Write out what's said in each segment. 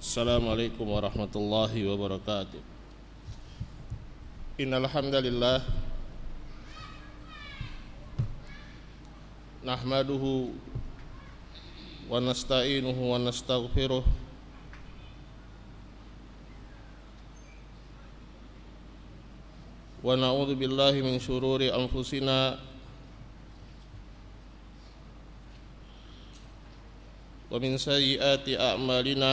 السلام عليكم ورحمة الله وبركاته إن الحمد لله نحمده ونستعينه ونستغفره ونعوذ بالله من شرور أنفسنا ومن سيئات أعمالنا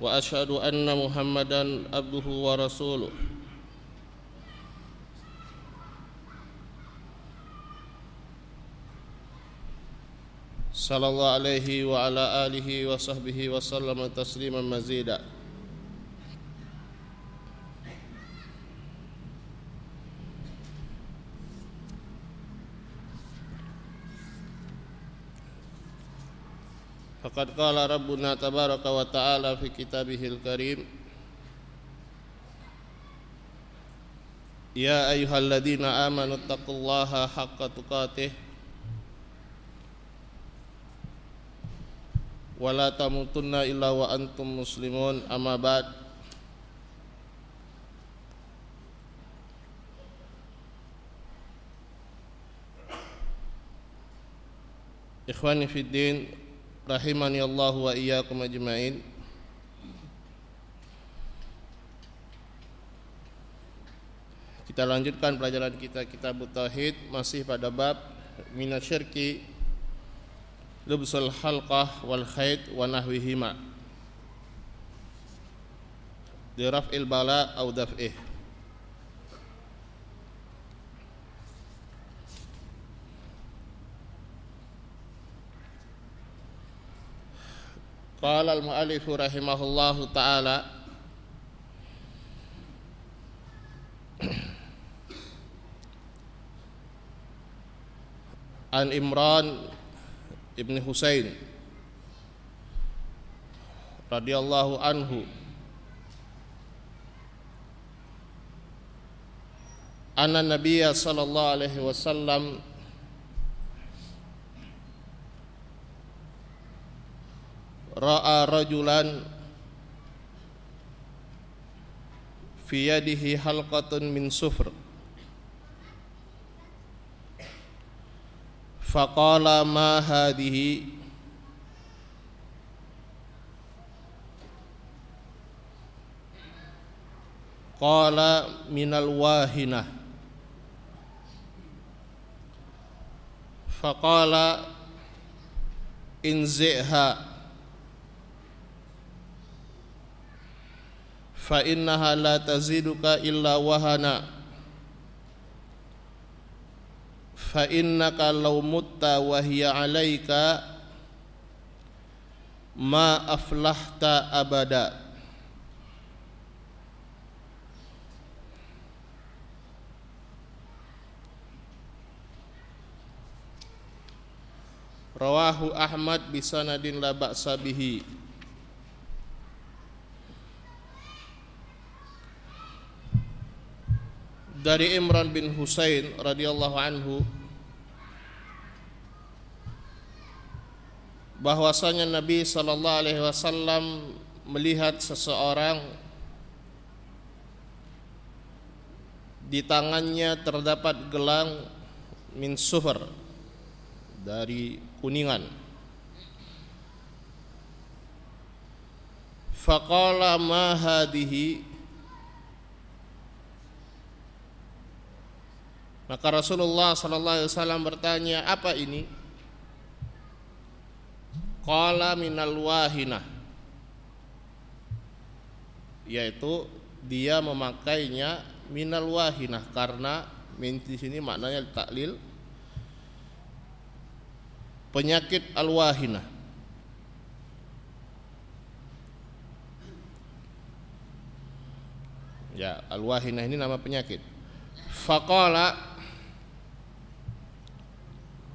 وأشهد أن محمدا عبده ورسوله. صلى الله عليه وعلى آله وصحبه وسلم تسليما مزيدا. فقد قال ربنا تبارك وتعالى في كتابه الكريم يا أيها الذين آمنوا اتقوا الله حق تقاته ولا تموتن إلا وأنتم مسلمون أما بعد إخواني في الدين rahimani Allah wa iyyakum ajmain. Kita lanjutkan pelajaran kita kitab tauhid masih pada bab minasyirki lubsul halqah wal khayd wa nahwihima. Diraf'il bala au daf'ih قال المؤلف رحمه الله تعالى عن إمران ابن حسين رضي الله عنه أن النبي صلى الله عليه وسلم ra'a rajulan fi yadihi halqatun min sufr. Faqala ma hadhihi qala minal wahinah. Faqala inzi'ha fa innaha la taziduka illa wahana. Fa innaka law mutta wa hiya alaika ma aflahta abada. Rawahu Ahmad bisanadin dari Imran bin Husain radhiyallahu anhu bahwasanya Nabi sallallahu alaihi wasallam melihat seseorang di tangannya terdapat gelang min dari kuningan. Faqala ma hadhihi Maka Rasulullah sallallahu alaihi wasallam bertanya, "Apa ini?" Qala minal wahinah. Yaitu dia memakainya minal wahinah karena min di sini maknanya taklil penyakit al-wahinah ya al-wahinah ini nama penyakit faqala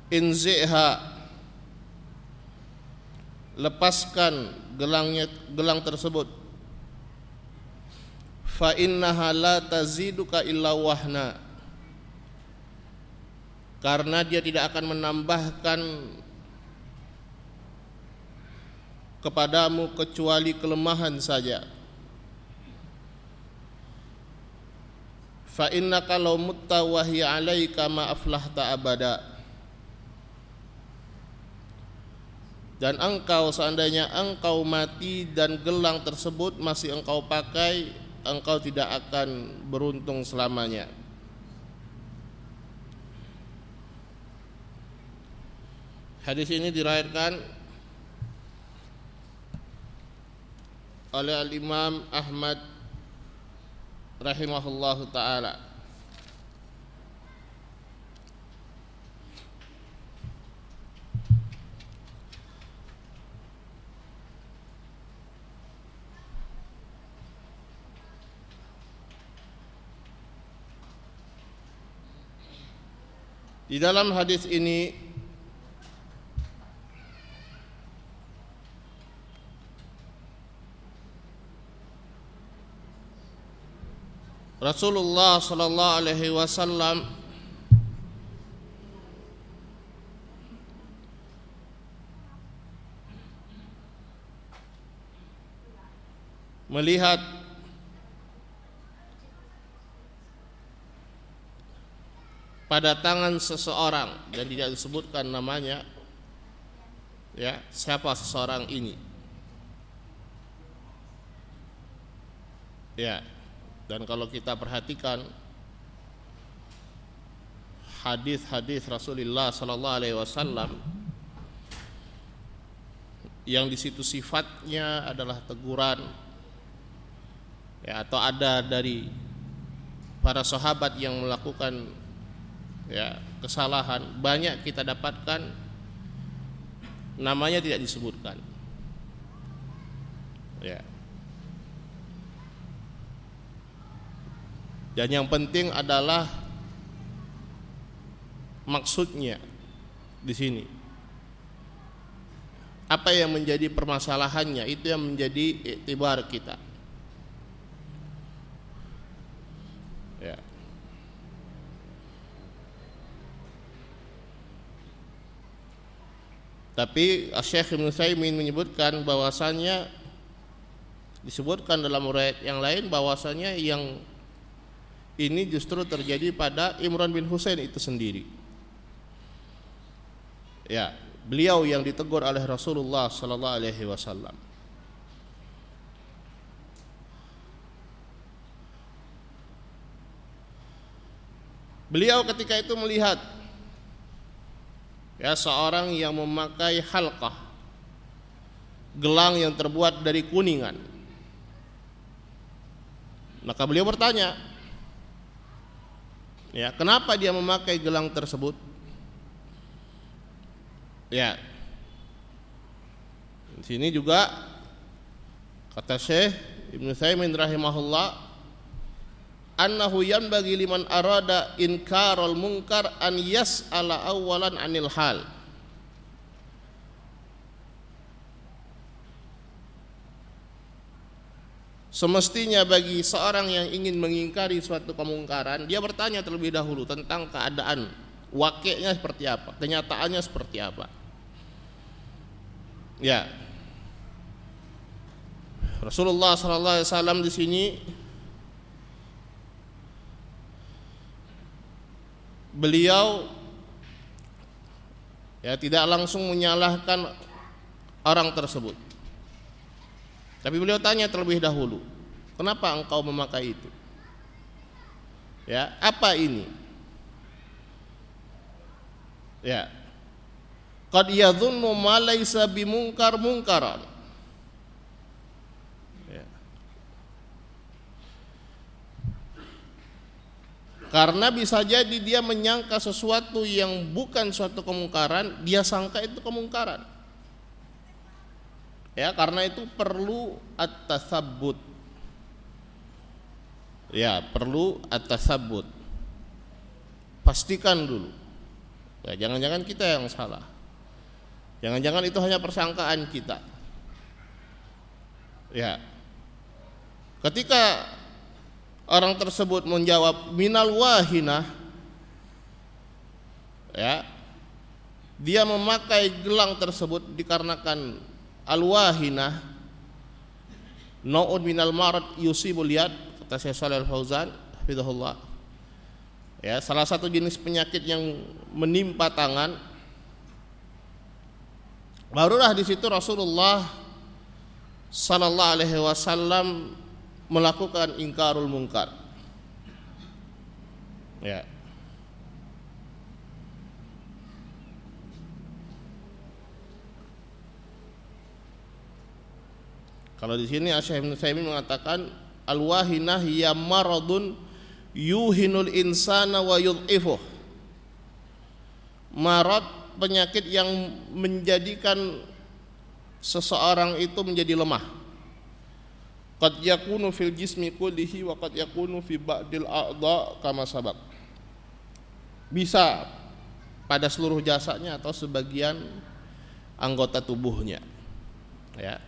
inziha. Lepaskan gelangnya gelang tersebut. Fa innaha la taziduka illa wahna. Karena dia tidak akan menambahkan kepadamu kecuali kelemahan saja. Fa innaka law mutta alaika ma aflahta abada dan engkau seandainya engkau mati dan gelang tersebut masih engkau pakai engkau tidak akan beruntung selamanya. Hadis ini diriwayatkan oleh Al-Imam Ahmad rahimahullahu taala Di dalam hadis ini Rasulullah sallallahu alaihi wasallam melihat pada tangan seseorang dan tidak disebutkan namanya ya siapa seseorang ini. Ya dan kalau kita perhatikan hadis-hadis Rasulullah sallallahu alaihi wasallam yang di situ sifatnya adalah teguran ya atau ada dari para sahabat yang melakukan ya kesalahan banyak kita dapatkan namanya tidak disebutkan ya Dan yang penting adalah maksudnya di sini. Apa yang menjadi permasalahannya itu yang menjadi iktibar kita. Tapi Syekh Ibn Saimin menyebutkan bahwasannya disebutkan dalam riwayat yang lain bahwasannya yang ini justru terjadi pada Imran bin Husain itu sendiri. Ya, beliau yang ditegur oleh Rasulullah sallallahu alaihi wasallam. Beliau ketika itu melihat ya seorang yang memakai halqah gelang yang terbuat dari kuningan. Maka beliau bertanya, Ya, kenapa dia memakai gelang tersebut? Ya. Di sini juga kata Syekh Ibnu Saimin rahimahullah annahu yanbaghi liman arada inkarul munkar an yas'ala awwalan anil hal. Semestinya bagi seorang yang ingin mengingkari suatu kemungkaran, dia bertanya terlebih dahulu tentang keadaan wakilnya seperti apa, kenyataannya seperti apa. Ya. Rasulullah sallallahu alaihi wasallam di sini beliau ya tidak langsung menyalahkan orang tersebut. Tapi beliau tanya terlebih dahulu, kenapa engkau memakai itu? Ya, apa ini? Ya. Qad yadhunnu ma laysa bimungkar mungkaran. Karena bisa jadi dia menyangka sesuatu yang bukan suatu kemungkaran, dia sangka itu kemungkaran. Ya, karena itu perlu at-tasabbut. Ya, perlu at-tasabbut. Pastikan dulu. Ya, jangan-jangan kita yang salah. Jangan-jangan itu hanya persangkaan kita. Ya. Ketika orang tersebut menjawab minal wahina ya. Dia memakai gelang tersebut dikarenakan al wahina naun minal marad yusibul yad kata Syekh Shalal Fauzan hafizahullah. Ya salah satu jenis penyakit yang menimpa tangan. Barulah di situ Rasulullah sallallahu alaihi wasallam melakukan ingkarul mungkar. Ya. Kalau di sini Syekh Ibnu Taimin mengatakan al-wahinah ya maradun yuhinul insana wa yudhifuh. Marad penyakit yang menjadikan seseorang itu menjadi lemah qad yakunu fil jismi kullihi wa qad yakunu fi ba'dil a'dha kama sabab. Bisa pada seluruh jasanya atau sebagian anggota tubuhnya. Ya.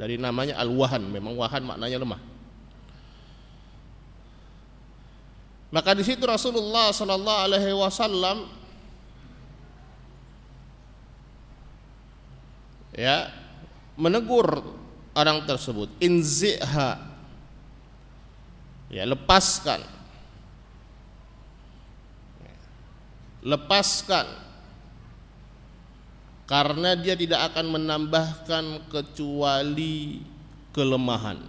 Dari namanya al-wahan memang wahan maknanya lemah. Maka di situ Rasulullah sallallahu alaihi wasallam ya menegur orang tersebut. Inziha. Ya lepaskan. Lepaskan. Karena dia tidak akan menambahkan kecuali kelemahan.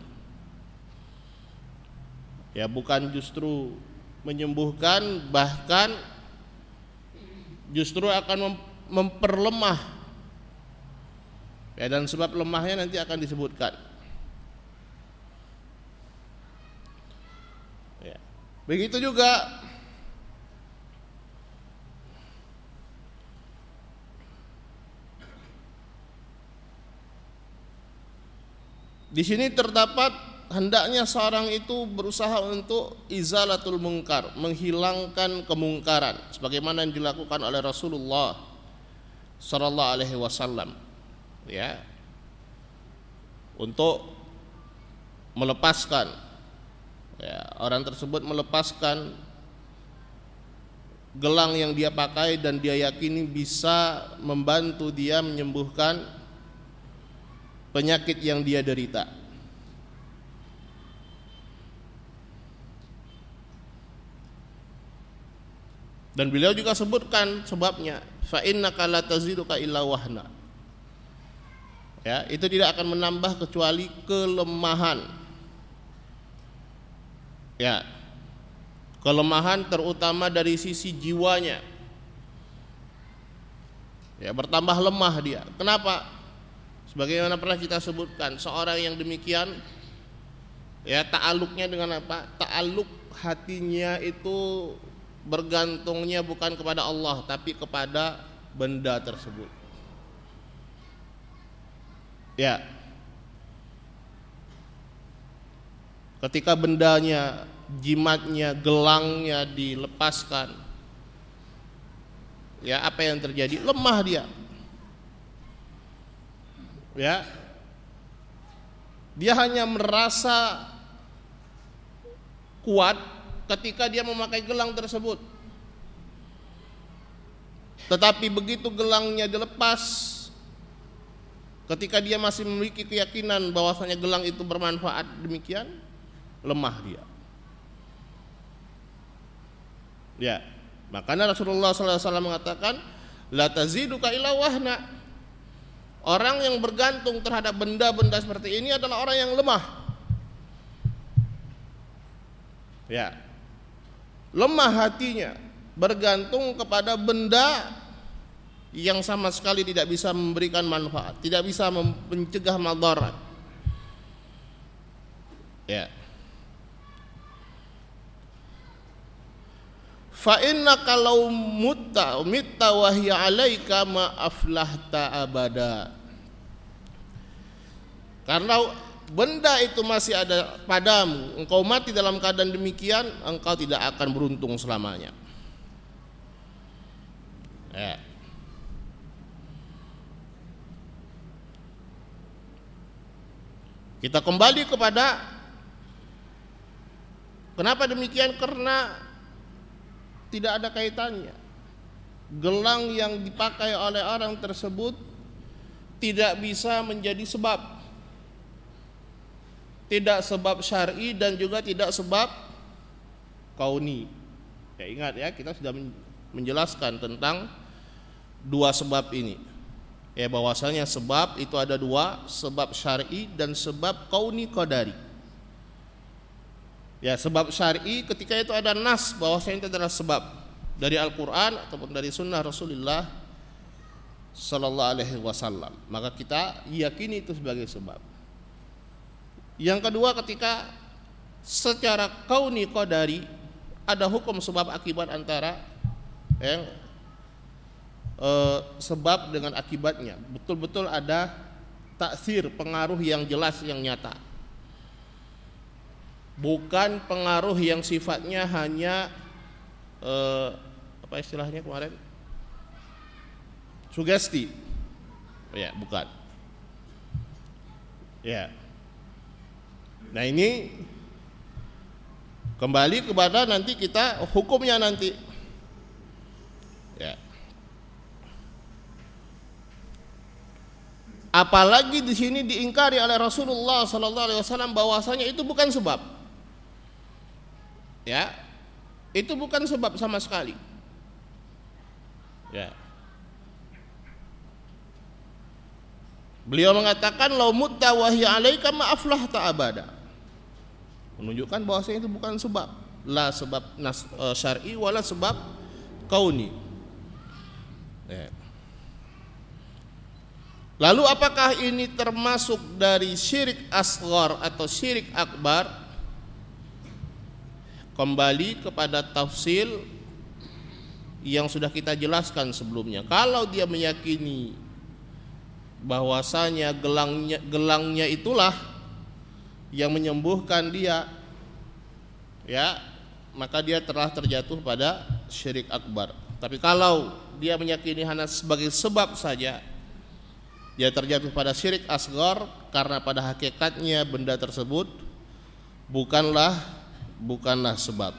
Ya bukan justru menyembuhkan bahkan justru akan memperlemah Ya, dan sebab lemahnya nanti akan disebutkan. Ya. Begitu juga Di sini terdapat hendaknya seorang itu berusaha untuk izalatul mungkar, menghilangkan kemungkaran sebagaimana yang dilakukan oleh Rasulullah sallallahu alaihi wasallam ya untuk melepaskan ya, orang tersebut melepaskan gelang yang dia pakai dan dia yakini bisa membantu dia menyembuhkan penyakit yang dia derita. Dan beliau juga sebutkan sebabnya fa innaka la taziduka illa ya itu tidak akan menambah kecuali kelemahan. Ya kelemahan terutama dari sisi jiwanya. Ya bertambah lemah dia. Kenapa? Sebagaimana pernah kita sebutkan seorang yang demikian ya ta'aluknya dengan apa? Ta'aluk hatinya itu bergantungnya bukan kepada Allah tapi kepada benda tersebut Ya. Ketika bendanya, jimatnya, gelangnya dilepaskan. Ya, apa yang terjadi? Lemah dia. Ya. Dia hanya merasa kuat ketika dia memakai gelang tersebut. Tetapi begitu gelangnya dilepas, Ketika dia masih memiliki keyakinan bahwasanya gelang itu bermanfaat demikian, lemah dia. Ya, makanya Rasulullah SAW mengatakan, la taziduka illa wahna. Orang yang bergantung terhadap benda-benda seperti ini adalah orang yang lemah. Ya. Lemah hatinya bergantung kepada benda yang sama sekali tidak bisa memberikan manfaat, tidak bisa mencegah madarat. Ya. fa inna kalau mutta mitta wa hiya alaika ma aflahta abada karena benda itu masih ada padamu engkau mati dalam keadaan demikian engkau tidak akan beruntung selamanya ya. Kita kembali kepada kenapa demikian karena tidak ada kaitannya. Gelang yang dipakai oleh orang tersebut tidak bisa menjadi sebab. Tidak sebab syar'i dan juga tidak sebab kauni. Ya ingat ya, kita sudah menjelaskan tentang dua sebab ini. Ya bahwasanya sebab itu ada dua, sebab syar'i dan sebab kauni qadari. Ya sebab syar'i ketika itu ada nas bahwa itu adalah sebab dari Al-Quran ataupun dari Sunnah Rasulullah Sallallahu Alaihi Wasallam. Maka kita yakini itu sebagai sebab. Yang kedua ketika secara kauni qadari ada hukum sebab akibat antara yang eh, sebab dengan akibatnya. Betul-betul ada taksir pengaruh yang jelas yang nyata. Bukan pengaruh yang sifatnya hanya eh, apa istilahnya kemarin? Sugesti. Ya bukan. Ya. Nah ini kembali kepada nanti kita hukumnya nanti. Ya apalagi di sini diingkari oleh Rasulullah Sallallahu Alaihi Wasallam bahwasanya itu bukan sebab ya itu bukan sebab sama sekali ya Beliau mengatakan lau mutta wahyi alaika maaflah ta'abada. Menunjukkan bahwasanya itu bukan sebab la sebab uh, syar'i wala sebab kauni. Ya. Lalu apakah ini termasuk dari syirik asghar atau syirik akbar? kembali kepada tafsir yang sudah kita jelaskan sebelumnya. Kalau dia meyakini bahwasanya gelangnya gelangnya itulah yang menyembuhkan dia ya maka dia telah terjatuh pada syirik akbar. Tapi kalau dia meyakini hanya sebagai sebab saja dia terjatuh pada syirik asgar karena pada hakikatnya benda tersebut bukanlah bukanlah sebab.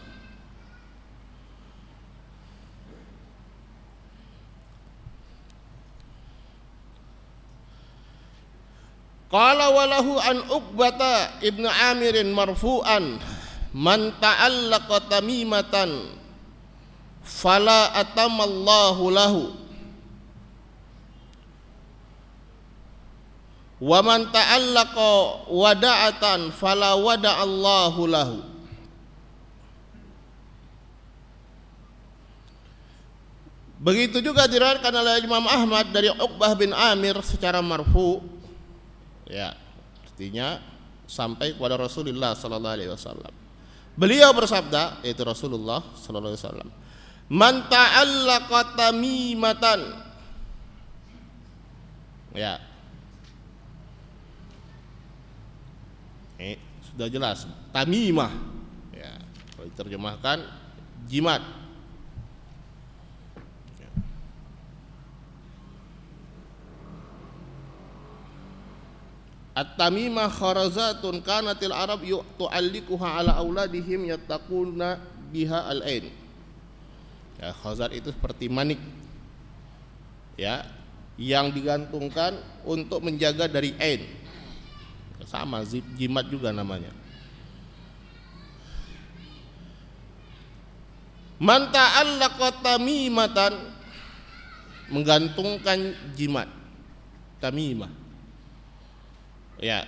Qala walahu an Uqbata ibnu Amirin marfu'an man ta'allaqa tamimatan fala atamallahu lahu wa man ta'allaqa wada'atan fala wada'allahu lahu Begitu juga diriwayatkan oleh Imam Ahmad dari Uqbah bin Amir secara marfu. Ya, artinya sampai kepada Rasulullah sallallahu alaihi wasallam. Beliau bersabda yaitu Rasulullah sallallahu alaihi wasallam, "Man ta'allaqa tamimatan" Ya. Eh, sudah jelas, tamimah. Ya, kalau diterjemahkan jimat At-tamimah kharazatun kanatil Arab tu'allikuha ala auladihim yattaquna biha al-ain. Ya, khazat itu seperti manik. Ya, yang digantungkan untuk menjaga dari ain. Sama jimat juga namanya. Man ta'allaqa tamimatan menggantungkan jimat. Tamimah ya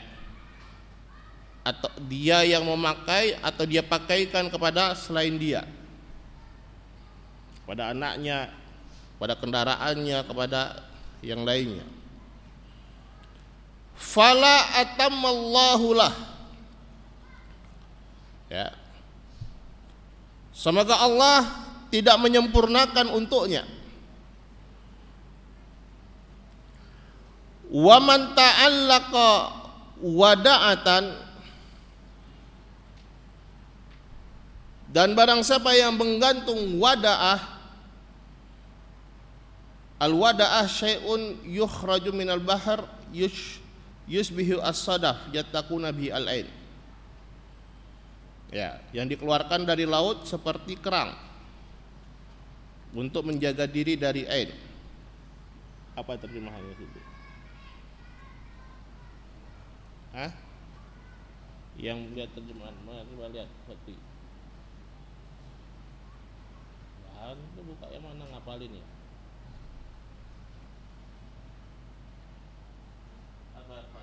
atau dia yang memakai atau dia pakaikan kepada selain dia pada anaknya pada kendaraannya kepada yang lainnya fala atamallahu lah. Ya. Semoga Allah tidak menyempurnakan untuknya. Wa man ta'allaqa wada'atan. Dan barang siapa yang menggantung wada'ah al wada'ah syai'un yukhraju minal bahr yush yusbihu as-sadaf yattaquna bi al-ain ya yang dikeluarkan dari laut seperti kerang untuk menjaga diri dari air. Apa terjemahannya itu? Hah? Yang lihat terjemahan mana? Coba lihat seperti. Bahan itu buka yang mana ngapalin ya? Apa apa?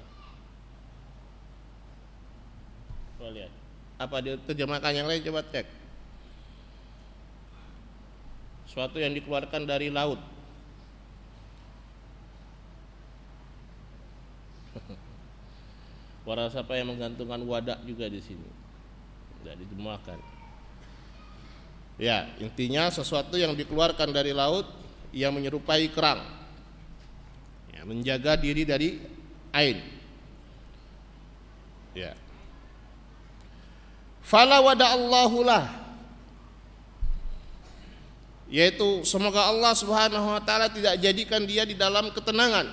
Coba lihat. Apa dia terjemahkan yang lain coba cek. Suatu yang dikeluarkan dari laut. Para siapa yang menggantungkan wadah juga di sini. Tidak dijemahkan. Ya, intinya sesuatu yang dikeluarkan dari laut yang menyerupai kerang. Ya, menjaga diri dari air. Ya. Fala wada Allahulah yaitu semoga Allah Subhanahu wa taala tidak jadikan dia di dalam ketenangan.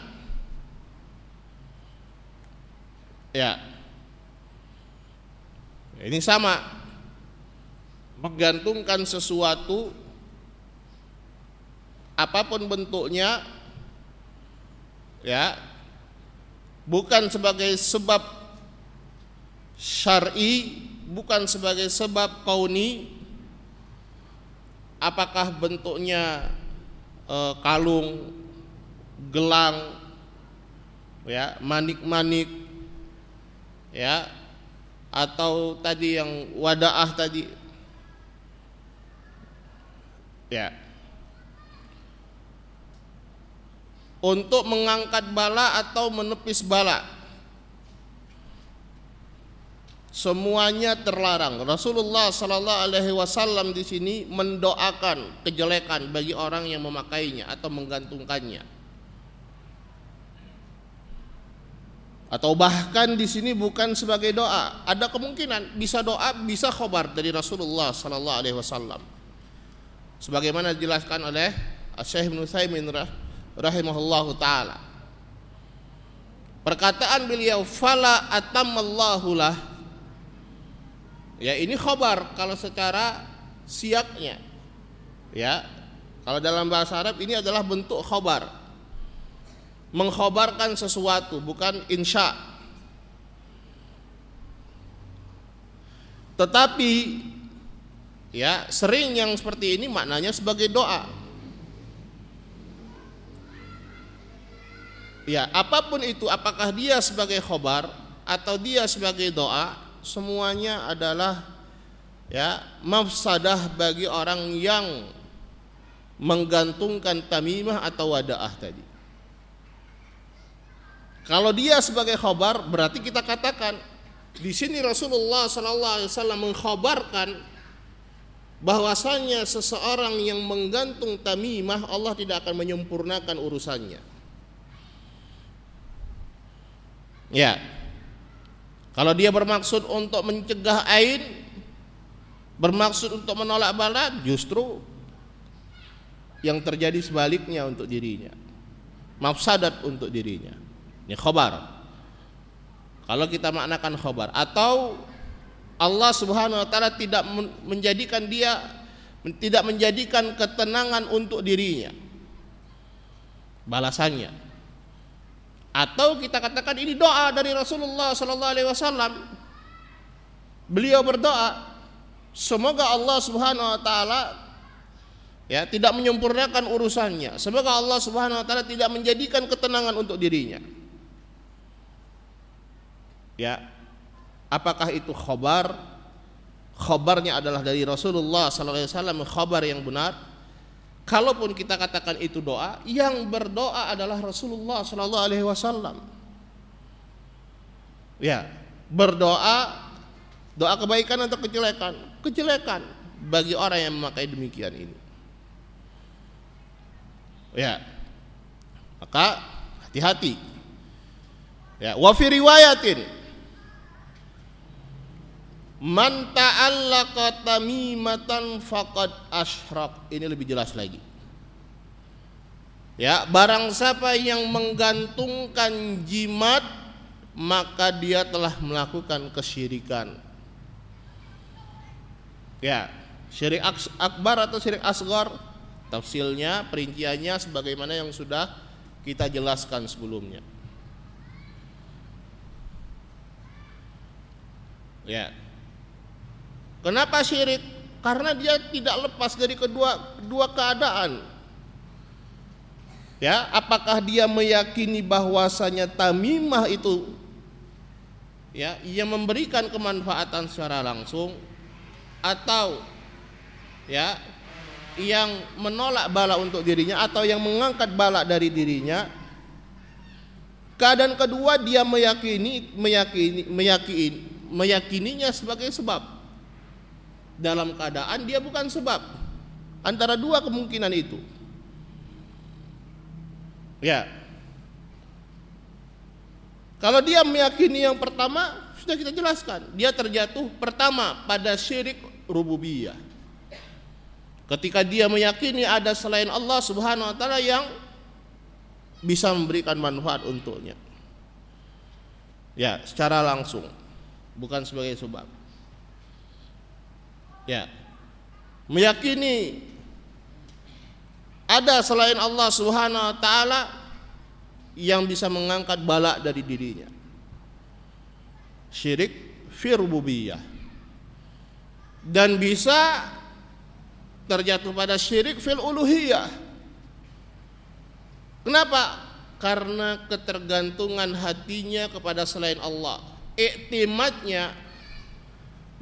Ya. Ini sama menggantungkan sesuatu apa pun bentuknya ya bukan sebagai sebab syar'i bukan sebagai sebab kauni apakah bentuknya e, kalung, gelang, ya manik-manik, ya atau tadi yang wadaah tadi, ya. Untuk mengangkat bala atau menepis bala semuanya terlarang. Rasulullah sallallahu alaihi wasallam di sini mendoakan kejelekan bagi orang yang memakainya atau menggantungkannya. Atau bahkan di sini bukan sebagai doa, ada kemungkinan bisa doa, bisa khobar dari Rasulullah sallallahu alaihi wasallam. Sebagaimana dijelaskan oleh Syekh Ibnu Utsaimin rahimahullahu taala. Perkataan beliau fala atamallahu lah Ya ini khobar kalau secara siaknya. Ya. Kalau dalam bahasa Arab ini adalah bentuk khobar. Mengkhobarkan sesuatu bukan insya. Tetapi ya sering yang seperti ini maknanya sebagai doa. Ya, apa pun itu apakah dia sebagai khobar atau dia sebagai doa semuanya adalah ya mafsadah bagi orang yang menggantungkan tamimah atau wadaah tadi. Kalau dia sebagai khabar berarti kita katakan di sini Rasulullah sallallahu alaihi wasallam mengkhabarkan bahwasanya seseorang yang menggantung tamimah Allah tidak akan menyempurnakan urusannya. Ya, kalau dia bermaksud untuk mencegah ain, bermaksud untuk menolak bala, justru yang terjadi sebaliknya untuk dirinya. Mafsadat untuk dirinya. Ini khobar. Kalau kita maknakan khobar atau Allah Subhanahu wa taala tidak menjadikan dia tidak menjadikan ketenangan untuk dirinya. Balasannya atau kita katakan ini doa dari Rasulullah sallallahu alaihi wasallam. Beliau berdoa semoga Allah Subhanahu wa taala ya tidak menyempurnakan urusannya. Semoga Allah Subhanahu wa taala tidak menjadikan ketenangan untuk dirinya. Ya. Apakah itu khobar? Khobarnya adalah dari Rasulullah sallallahu alaihi wasallam, khobar yang benar Kalaupun kita katakan itu doa, yang berdoa adalah Rasulullah Sallallahu Alaihi Wasallam. Ya, berdoa doa kebaikan atau kejelekan, kejelekan bagi orang yang memakai demikian ini. Ya, maka hati-hati. Ya, wa fi riwayatin Man ta'allaqa tamimatan faqad asyrak. Ini lebih jelas lagi. Ya, barang siapa yang menggantungkan jimat maka dia telah melakukan kesyirikan. Ya, syirik akbar atau syirik asgar tafsilnya, perinciannya sebagaimana yang sudah kita jelaskan sebelumnya. Ya. Kenapa syirik? Karena dia tidak lepas dari kedua kedua keadaan. Ya, apakah dia meyakini bahwasanya tamimah itu ya yang memberikan kemanfaatan secara langsung atau ya yang menolak bala untuk dirinya atau yang mengangkat bala dari dirinya keadaan kedua dia meyakini meyakini meyakini meyakininya sebagai sebab dalam keadaan dia bukan sebab. Antara dua kemungkinan itu. Ya. Kalau dia meyakini yang pertama, sudah kita jelaskan. Dia terjatuh pertama pada syirik rububiyah. Ketika dia meyakini ada selain Allah Subhanahu wa taala yang bisa memberikan manfaat untuknya. Ya, secara langsung, bukan sebagai sebab ya meyakini ada selain Allah Subhanahu wa taala yang bisa mengangkat bala dari dirinya. Syirik fi rububiyah. Dan bisa terjatuh pada syirik fil uluhiyah. Kenapa? Karena ketergantungan hatinya kepada selain Allah. Iktimatnya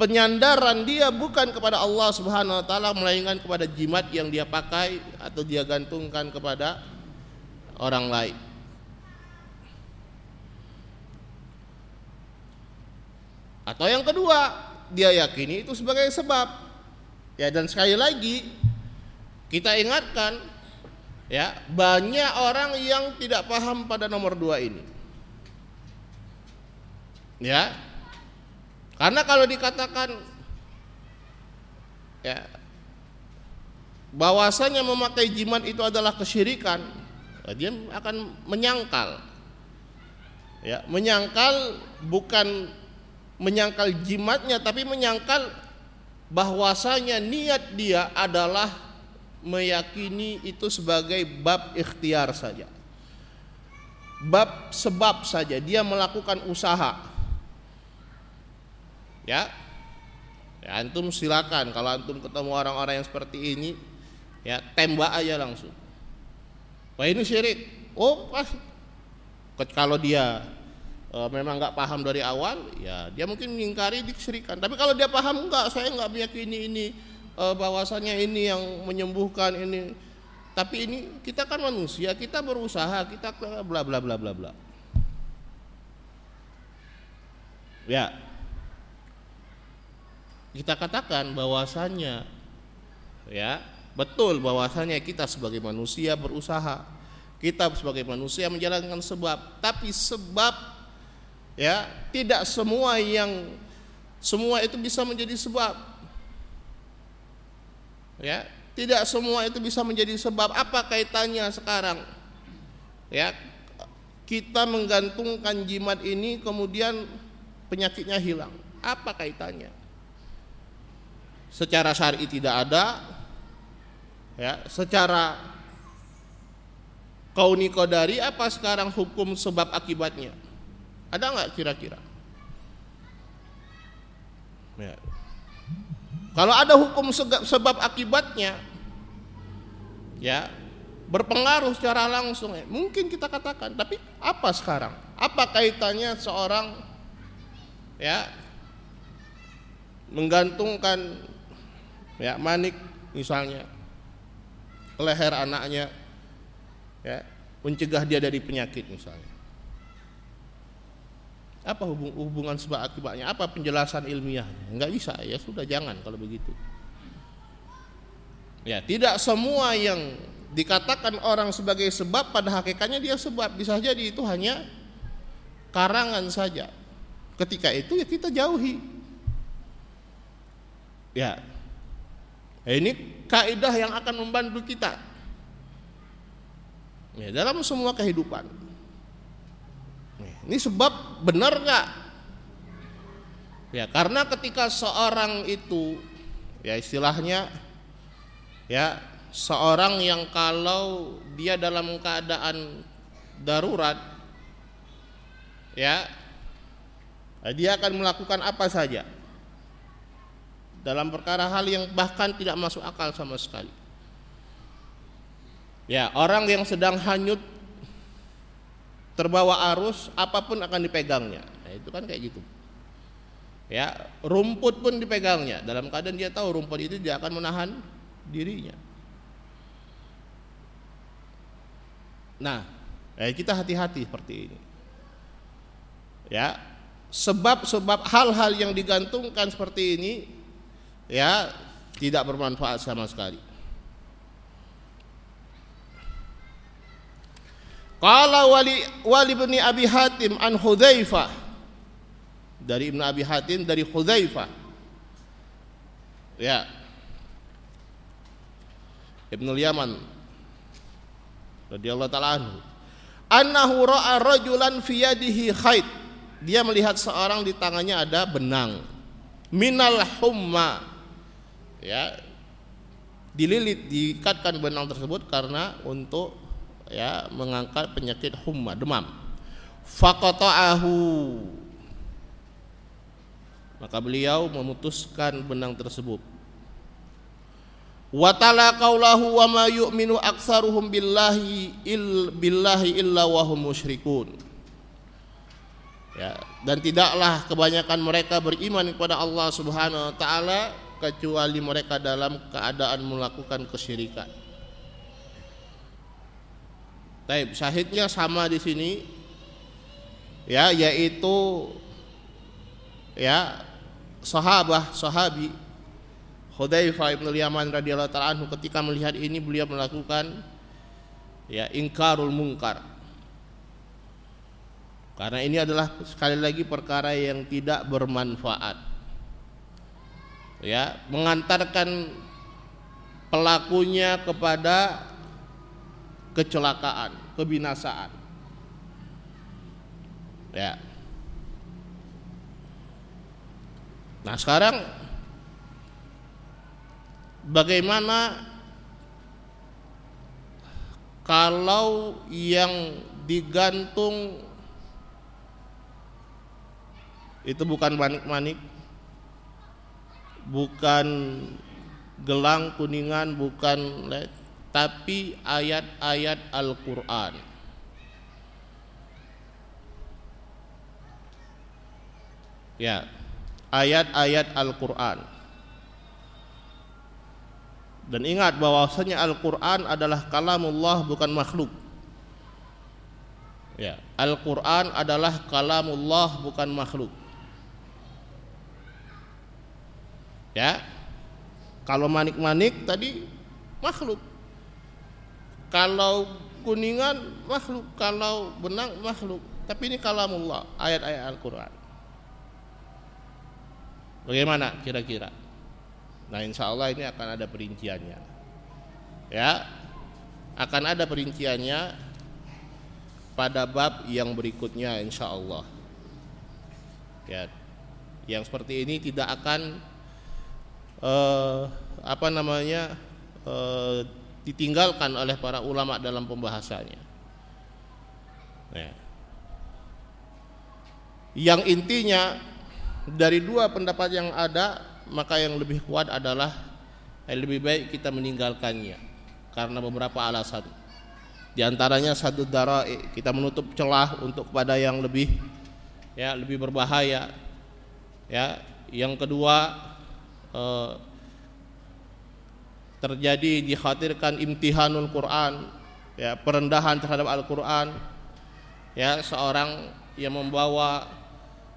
penyandaran dia bukan kepada Allah Subhanahu wa taala melainkan kepada jimat yang dia pakai atau dia gantungkan kepada orang lain. Atau yang kedua, dia yakini itu sebagai sebab. Ya dan sekali lagi kita ingatkan ya, banyak orang yang tidak paham pada nomor dua ini. Ya, karena kalau dikatakan ya bahwasanya memakai jimat itu adalah kesyirikan, ya, dia akan menyangkal. Ya, menyangkal bukan menyangkal jimatnya tapi menyangkal bahwasanya niat dia adalah meyakini itu sebagai bab ikhtiar saja. Bab sebab saja dia melakukan usaha ya. Ya antum silakan. Kalau antum ketemu orang-orang yang seperti ini ya tembak aja langsung. Wah ini syirik. Oh pas. Kalau dia e, memang nggak paham dari awal ya dia mungkin mengingkari disyirikan tapi kalau dia paham enggak saya nggak meyakini ini e, bahwasanya ini yang menyembuhkan ini. Tapi ini kita kan manusia kita berusaha kita bla bla bla bla bla. Ya kita katakan bahwasanya ya betul bahwasanya kita sebagai manusia berusaha. Kita sebagai manusia menjalankan sebab tapi sebab ya tidak semua yang semua itu bisa menjadi sebab. Ya tidak semua itu bisa menjadi sebab. Apa kaitannya sekarang? Ya kita menggantungkan jimat ini kemudian penyakitnya hilang. Apa kaitannya secara syar'i tidak ada ya. Secara kauni kodari apa sekarang hukum sebab akibatnya? Ada nggak kira-kira? Ya. kalau ada hukum sebab akibatnya ya berpengaruh secara langsung ya, mungkin kita katakan tapi apa sekarang? Apa kaitannya seorang ya menggantungkan ya manik misalnya. Leher anaknya ya mencegah dia dari penyakit misalnya. Apa hubungan sebab akibatnya? Apa penjelasan ilmiahnya? Nggak bisa. Ya sudah jangan kalau begitu. Ya tidak semua yang dikatakan orang sebagai sebab pada hakikatnya dia sebab. Bisa jadi itu hanya karangan saja. Ketika itu ya kita jauhi. Ya ini kaidah yang akan membantu kita. Ya, dalam semua kehidupan. Ini sebab benar nggak? Ya karena ketika seorang itu ya istilahnya ya seorang yang kalau dia dalam keadaan darurat ya dia akan melakukan apa saja dalam perkara hal yang bahkan tidak masuk akal sama sekali. Ya orang yang sedang hanyut terbawa arus apa pun akan dipegangnya. Nah, itu kan kayak gitu. Ya rumput pun dipegangnya. Dalam keadaan dia tahu rumput itu dia akan menahan dirinya. Nah, eh, kita hati-hati seperti ini. Ya, sebab-sebab hal-hal yang digantungkan seperti ini ya tidak bermanfaat sama sekali. Qala wali wali bin Abi Hatim an Hudzaifah dari Ibnu Abi Hatim dari Hudzaifah. Ya. Ibnu Yaman radhiyallahu taala anhu annahu ra'a rajulan fi yadihi khayt dia melihat seorang di tangannya ada benang minal humma ya dililit diikatkan benang tersebut karena untuk ya mengangkat penyakit humma demam. Faqata'ahu. Maka beliau memutuskan benang tersebut. Wa tala qaulahu wa ma yu'minu aktsaruhum billahi il billahi illa wa hum musyrikun. Ya dan tidaklah kebanyakan mereka beriman kepada Allah Subhanahu wa taala kecuali mereka dalam keadaan melakukan kesyirikan. Taib, syahidnya sama di sini ya yaitu ya sahabah sahabi Hudzaifah bin Yaman radhiyallahu taala anhu ketika melihat ini beliau melakukan ya ingkarul mungkar. Karena ini adalah sekali lagi perkara yang tidak bermanfaat. Ya, mengantarkan pelakunya kepada kecelakaan, kebinasaan. Ya. Nah, sekarang bagaimana kalau yang digantung itu bukan manik-manik bukan gelang kuningan bukan tapi ayat-ayat Al-Qur'an ya ayat-ayat Al-Qur'an dan ingat bahwasanya Al-Qur'an adalah kalamullah bukan makhluk. Ya, Al-Qur'an adalah kalamullah bukan makhluk. Ya. Kalau manik-manik tadi makhluk. Kalau kuningan makhluk, kalau benang makhluk. Tapi ini kalamullah, ayat-ayat Al-Qur'an. Bagaimana kira-kira? Nah, insya Allah ini akan ada perinciannya. Ya, akan ada perinciannya pada bab yang berikutnya, insya Allah. Ya, yang seperti ini tidak akan eh, apa namanya eh, ditinggalkan oleh para ulama dalam pembahasannya. Ya. Yang intinya dari dua pendapat yang ada maka yang lebih kuat adalah yang lebih baik kita meninggalkannya karena beberapa alasan. Di antaranya satu darah kita menutup celah untuk kepada yang lebih ya lebih berbahaya. Ya, yang kedua eh, terjadi dikhawatirkan imtihanul Quran ya perendahan terhadap Al-Quran ya seorang yang membawa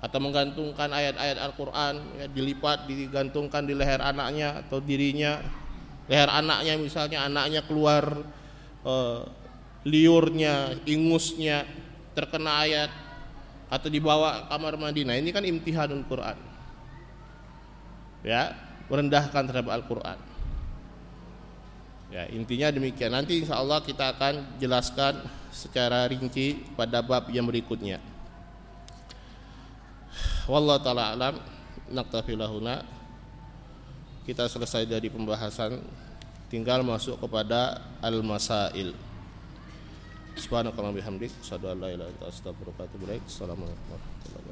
atau menggantungkan ayat-ayat Al-Quran ya, dilipat digantungkan di leher anaknya atau dirinya leher anaknya misalnya anaknya keluar uh, liurnya, ingusnya terkena ayat atau dibawa kamar mandi. Nah, ini kan imtihanul Quran. Ya, merendahkan terhadap Al-Qur'an. Ya, intinya demikian. Nanti insya Allah kita akan jelaskan secara rinci pada bab yang berikutnya. Wallahu taala alam naktafilahuna. Kita selesai dari pembahasan tinggal masuk kepada al-masail. Subhanakallahumma bihamdik, asyhadu an. Assalamualaikum warahmatullahi.